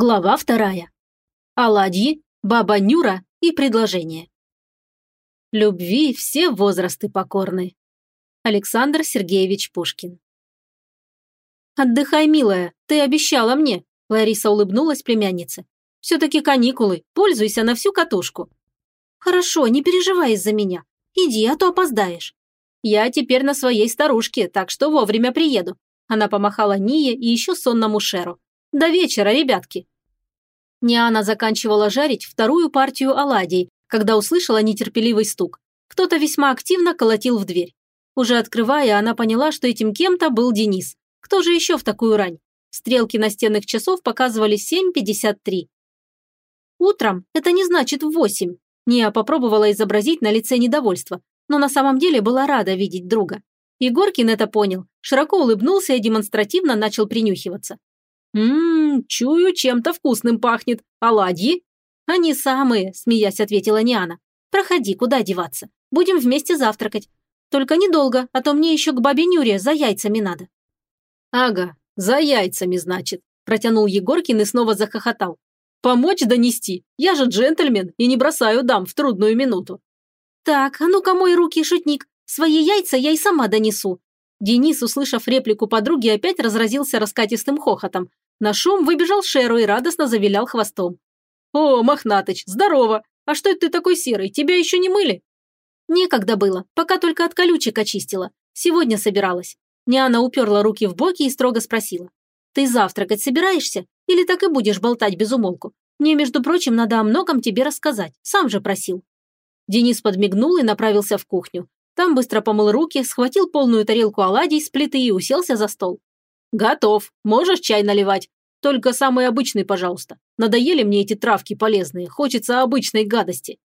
Глава вторая. Оладьи, баба Нюра и предложение. Любви все возрасты покорны. Александр Сергеевич Пушкин. «Отдыхай, милая, ты обещала мне», – Лариса улыбнулась племяннице. «Все-таки каникулы, пользуйся на всю катушку». «Хорошо, не переживай из-за меня. Иди, а то опоздаешь». «Я теперь на своей старушке, так что вовремя приеду». Она помахала Ние и еще сонному Шеру. До вечера, ребятки!» Ниана заканчивала жарить вторую партию оладий, когда услышала нетерпеливый стук. Кто-то весьма активно колотил в дверь. Уже открывая, она поняла, что этим кем-то был Денис. Кто же еще в такую рань? Стрелки настенных часов показывали 7.53. Утром это не значит в 8. Ния попробовала изобразить на лице недовольство, но на самом деле была рада видеть друга. Егоркин это понял, широко улыбнулся и демонстративно начал принюхиваться. «Ммм, чую, чем-то вкусным пахнет. Оладьи?» «Они самые», – смеясь ответила Ниана. «Проходи, куда деваться. Будем вместе завтракать. Только недолго, а то мне еще к бабе Нюре за яйцами надо». «Ага, за яйцами, значит», – протянул Егоркин и снова захохотал. «Помочь донести? Я же джентльмен и не бросаю дам в трудную минуту». «Так, а ну-ка мой руки, шутник. Свои яйца я и сама донесу». Денис, услышав реплику подруги, опять разразился раскатистым хохотом, на шум выбежал Шеру и радостно завилял хвостом. «О, Мохнатыч, здорово! А что это ты такой серый? Тебя еще не мыли?» «Некогда было, пока только от колючек очистила. Сегодня собиралась». Няна уперла руки в боки и строго спросила. «Ты завтракать собираешься? Или так и будешь болтать без умолку? Мне, между прочим, надо о многом тебе рассказать. Сам же просил». Денис подмигнул и направился в кухню. Там быстро помыл руки, схватил полную тарелку оладий с плиты и уселся за стол. «Готов. Можешь чай наливать. Только самый обычный, пожалуйста. Надоели мне эти травки полезные. Хочется обычной гадости».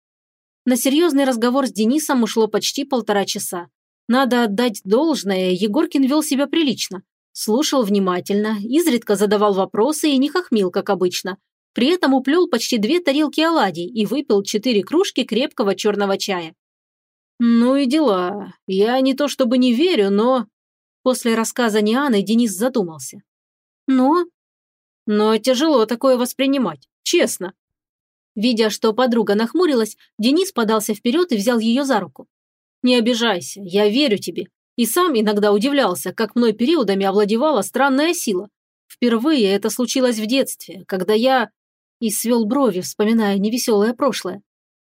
На серьезный разговор с Денисом ушло почти полтора часа. Надо отдать должное, Егоркин вел себя прилично. Слушал внимательно, изредка задавал вопросы и не хохмил, как обычно. При этом уплел почти две тарелки оладий и выпил четыре кружки крепкого черного чая. «Ну и дела. Я не то чтобы не верю, но...» После рассказа Нианы Денис задумался. «Но?» «Но тяжело такое воспринимать, честно». Видя, что подруга нахмурилась, Денис подался вперед и взял ее за руку. «Не обижайся, я верю тебе. И сам иногда удивлялся, как мной периодами овладевала странная сила. Впервые это случилось в детстве, когда я...» И свел брови, вспоминая невеселое прошлое.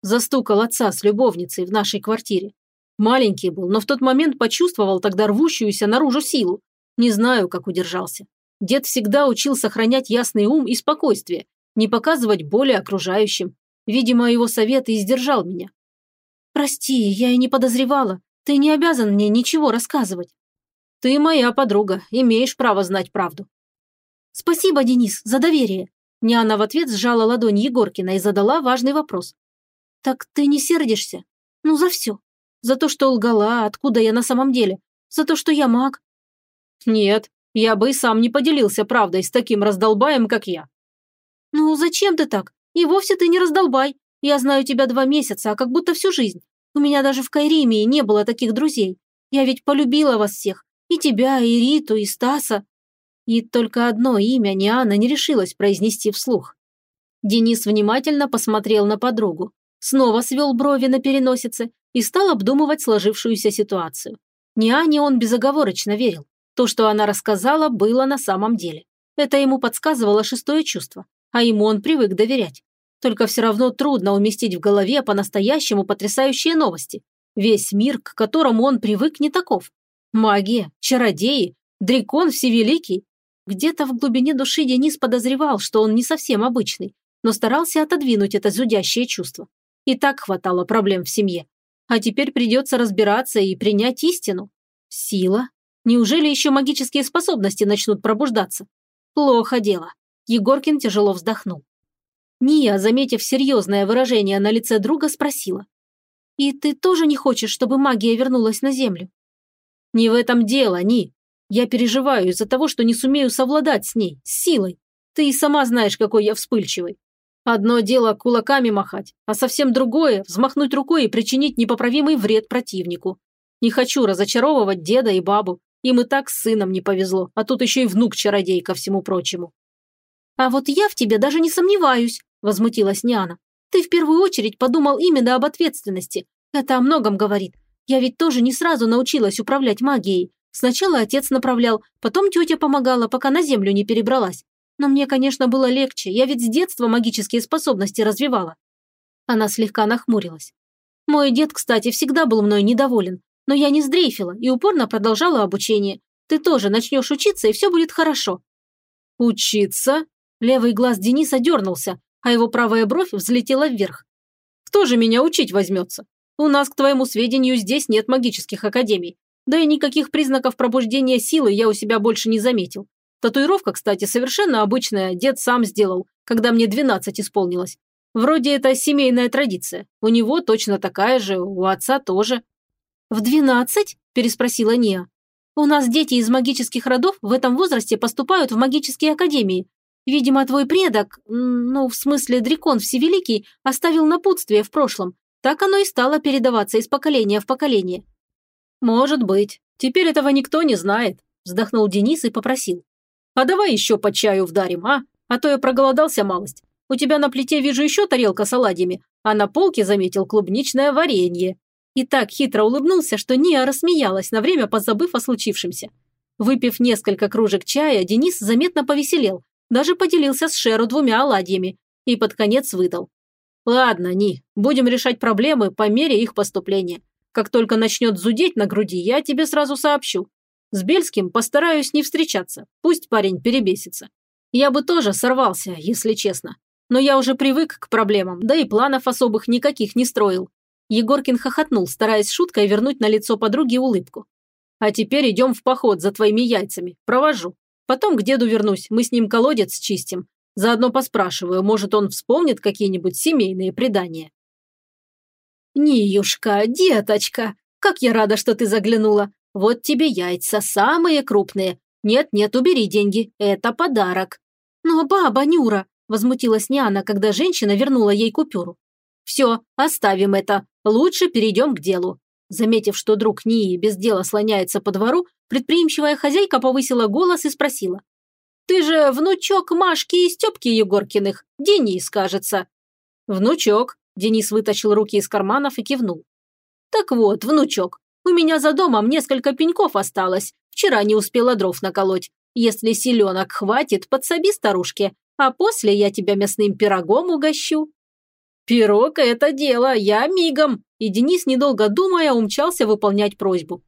Застукал отца с любовницей в нашей квартире. Маленький был, но в тот момент почувствовал тогда рвущуюся наружу силу. Не знаю, как удержался. Дед всегда учил сохранять ясный ум и спокойствие, не показывать боли окружающим. Видимо, его совет и сдержал меня. «Прости, я и не подозревала. Ты не обязан мне ничего рассказывать». «Ты моя подруга, имеешь право знать правду». «Спасибо, Денис, за доверие». Няна в ответ сжала ладонь Егоркина и задала важный вопрос. «Так ты не сердишься? Ну, за все. За то, что лгала, откуда я на самом деле? За то, что я маг?» «Нет, я бы и сам не поделился правдой с таким раздолбаем, как я». «Ну, зачем ты так? И вовсе ты не раздолбай. Я знаю тебя два месяца, а как будто всю жизнь. У меня даже в Кайримии не было таких друзей. Я ведь полюбила вас всех. И тебя, и Риту, и Стаса». И только одно имя Ниана не решилась произнести вслух. Денис внимательно посмотрел на подругу, снова свел брови на переносице и стал обдумывать сложившуюся ситуацию. Ниане он безоговорочно верил. То, что она рассказала, было на самом деле. Это ему подсказывало шестое чувство, а ему он привык доверять. Только все равно трудно уместить в голове по-настоящему потрясающие новости. Весь мир, к которому он привык, не таков. Магия, чародеи, дракон всевеликий. Где-то в глубине души Денис подозревал, что он не совсем обычный, но старался отодвинуть это зудящее чувство. И так хватало проблем в семье. А теперь придется разбираться и принять истину. Сила? Неужели еще магические способности начнут пробуждаться? Плохо дело. Егоркин тяжело вздохнул. Ния, заметив серьезное выражение на лице друга, спросила. «И ты тоже не хочешь, чтобы магия вернулась на Землю?» «Не в этом дело, Ни. Я переживаю из-за того, что не сумею совладать с ней, с силой. Ты и сама знаешь, какой я вспыльчивый. Одно дело кулаками махать, а совсем другое – взмахнуть рукой и причинить непоправимый вред противнику. Не хочу разочаровывать деда и бабу. Им и так с сыном не повезло, а тут еще и внук-чародей ко всему прочему. «А вот я в тебе даже не сомневаюсь», – возмутилась Ниана. «Ты в первую очередь подумал именно об ответственности. Это о многом говорит. Я ведь тоже не сразу научилась управлять магией. Сначала отец направлял, потом тетя помогала, пока на землю не перебралась. Но мне, конечно, было легче, я ведь с детства магические способности развивала». Она слегка нахмурилась. Мой дед, кстати, всегда был мной недоволен, но я не сдрейфила и упорно продолжала обучение. Ты тоже начнешь учиться, и все будет хорошо». «Учиться?» Левый глаз Дениса дернулся, а его правая бровь взлетела вверх. «Кто же меня учить возьмется? У нас, к твоему сведению, здесь нет магических академий. Да и никаких признаков пробуждения силы я у себя больше не заметил. Татуировка, кстати, совершенно обычная, дед сам сделал, когда мне 12 исполнилось. Вроде это семейная традиция. У него точно такая же, у отца тоже. «В двенадцать?» – переспросила Ния. «У нас дети из магических родов в этом возрасте поступают в магические академии. Видимо, твой предок, ну, в смысле Дракон Всевеликий, оставил напутствие в прошлом. Так оно и стало передаваться из поколения в поколение». «Может быть. Теперь этого никто не знает», – вздохнул Денис и попросил. «А давай еще по чаю вдарим, а? А то я проголодался малость. У тебя на плите вижу еще тарелка с оладьями, а на полке заметил клубничное варенье». И так хитро улыбнулся, что Ния рассмеялась, на время позабыв о случившемся. Выпив несколько кружек чая, Денис заметно повеселел, даже поделился с Шеру двумя оладьями и под конец выдал. «Ладно, Ни, будем решать проблемы по мере их поступления. Как только начнет зудеть на груди, я тебе сразу сообщу. С Бельским постараюсь не встречаться, пусть парень перебесится. Я бы тоже сорвался, если честно. Но я уже привык к проблемам, да и планов особых никаких не строил. Егоркин хохотнул, стараясь шуткой вернуть на лицо подруги улыбку. «А теперь идем в поход за твоими яйцами. Провожу. Потом к деду вернусь, мы с ним колодец чистим. Заодно поспрашиваю, может, он вспомнит какие-нибудь семейные предания». «Ниюшка, деточка, как я рада, что ты заглянула. Вот тебе яйца, самые крупные. Нет-нет, убери деньги, это подарок». «Но баба Нюра», Возмутилась Ниана, когда женщина вернула ей купюру. «Все, оставим это. Лучше перейдем к делу». Заметив, что друг Нии без дела слоняется по двору, предприимчивая хозяйка повысила голос и спросила. «Ты же внучок Машки и Степки Егоркиных, Денис, кажется». «Внучок», – Денис вытащил руки из карманов и кивнул. «Так вот, внучок, у меня за домом несколько пеньков осталось. Вчера не успела дров наколоть. Если селенок хватит, подсоби старушке а после я тебя мясным пирогом угощу». «Пирог – это дело, я мигом!» И Денис, недолго думая, умчался выполнять просьбу.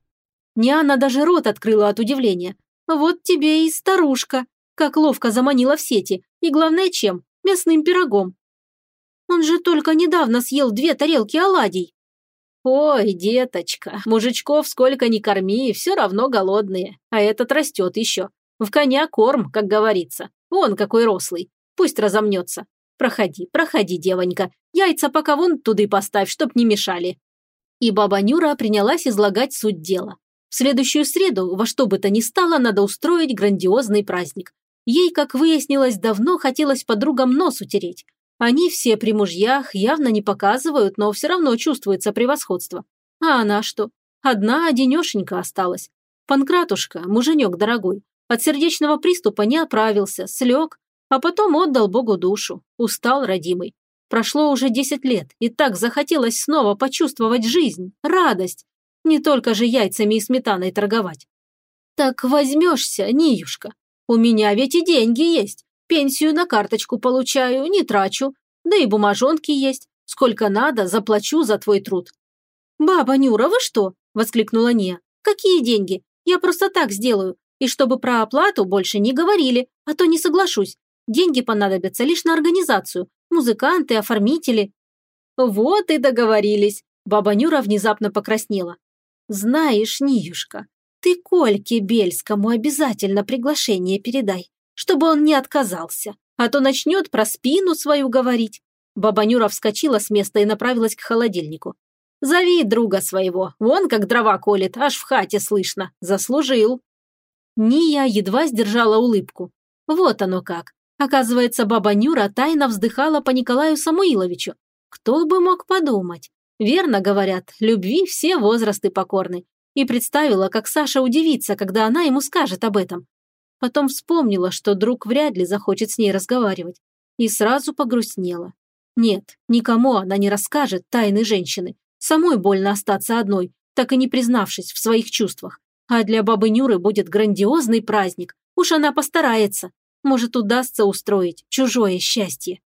Ниана даже рот открыла от удивления. «Вот тебе и старушка, как ловко заманила в сети, и главное чем? Мясным пирогом». «Он же только недавно съел две тарелки оладий». «Ой, деточка, мужичков сколько ни корми, все равно голодные, а этот растет еще. В коня корм, как говорится. Вон какой рослый. Пусть разомнется. Проходи, проходи, девонька. Яйца пока вон туды поставь, чтоб не мешали». И баба Нюра принялась излагать суть дела. В следующую среду, во что бы то ни стало, надо устроить грандиозный праздник. Ей, как выяснилось, давно хотелось подругам нос утереть. Они все при мужьях явно не показывают, но все равно чувствуется превосходство. А она что? Одна одинешенька осталась. Панкратушка, муженек дорогой, от сердечного приступа не оправился, слег, а потом отдал Богу душу. Устал родимый. Прошло уже десять лет, и так захотелось снова почувствовать жизнь, радость. Не только же яйцами и сметаной торговать. Так возьмешься, Ниюшка. У меня ведь и деньги есть. Пенсию на карточку получаю, не трачу. Да и бумажонки есть. Сколько надо, заплачу за твой труд. «Баба Нюра, вы что?» – воскликнула Ния. «Какие деньги? Я просто так сделаю. И чтобы про оплату больше не говорили, а то не соглашусь. Деньги понадобятся лишь на организацию. Музыканты, оформители». «Вот и договорились», – баба Нюра внезапно покраснела. «Знаешь, Ниюшка, ты Кольке Бельскому обязательно приглашение передай, чтобы он не отказался, а то начнет про спину свою говорить». Баба Нюра вскочила с места и направилась к холодильнику. «Зови друга своего, вон как дрова колет, аж в хате слышно. Заслужил». Ния едва сдержала улыбку. Вот оно как. Оказывается, баба Нюра тайно вздыхала по Николаю Самуиловичу. Кто бы мог подумать? Верно говорят, любви все возрасты покорны. И представила, как Саша удивится, когда она ему скажет об этом. Потом вспомнила, что друг вряд ли захочет с ней разговаривать. И сразу погрустнела. Нет, никому она не расскажет тайны женщины. Самой больно остаться одной, так и не признавшись в своих чувствах. А для бабы Нюры будет грандиозный праздник. Уж она постарается. Может, удастся устроить чужое счастье.